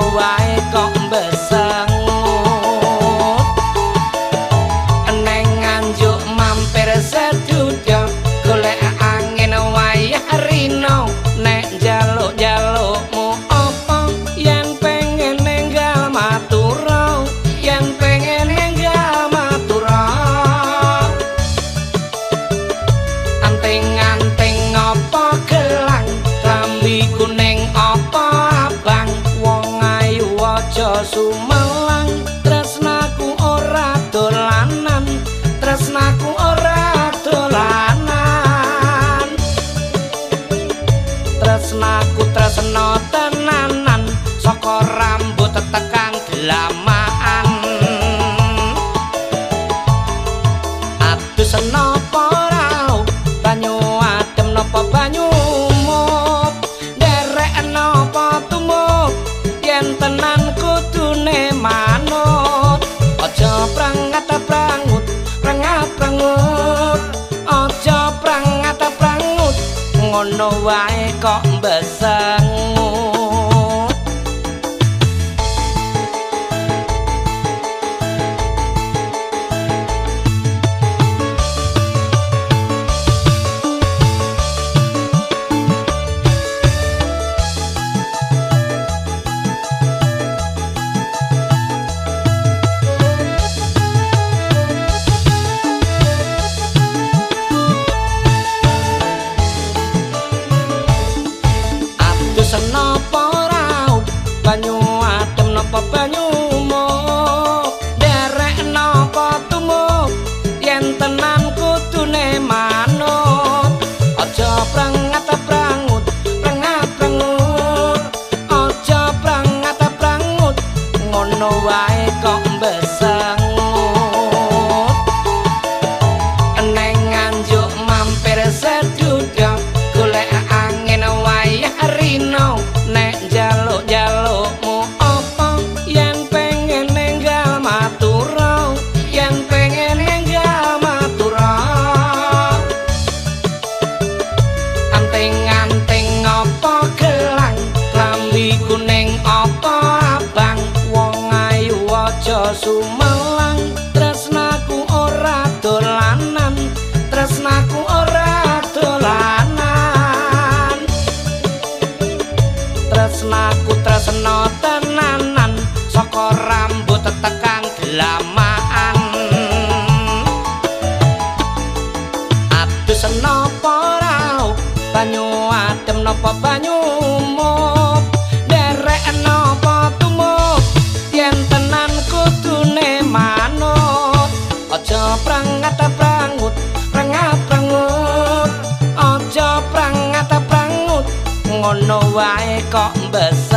know why. aja sumelang tresnaku ora dolanan tresnaku ora dolanan. Tresnaku tresno tenanan saka rambut tekan glamang ono wae bờ sang. 怎么 tresnaku tresno tenanan saka rambut tekan gelamaan. Atus senapa ra banyu adem napa banyu umum derek napa tumut yen tenan kudune manut. Aja prangat prangut prangat prangut. Aja prangat prangut ngono wae kok best.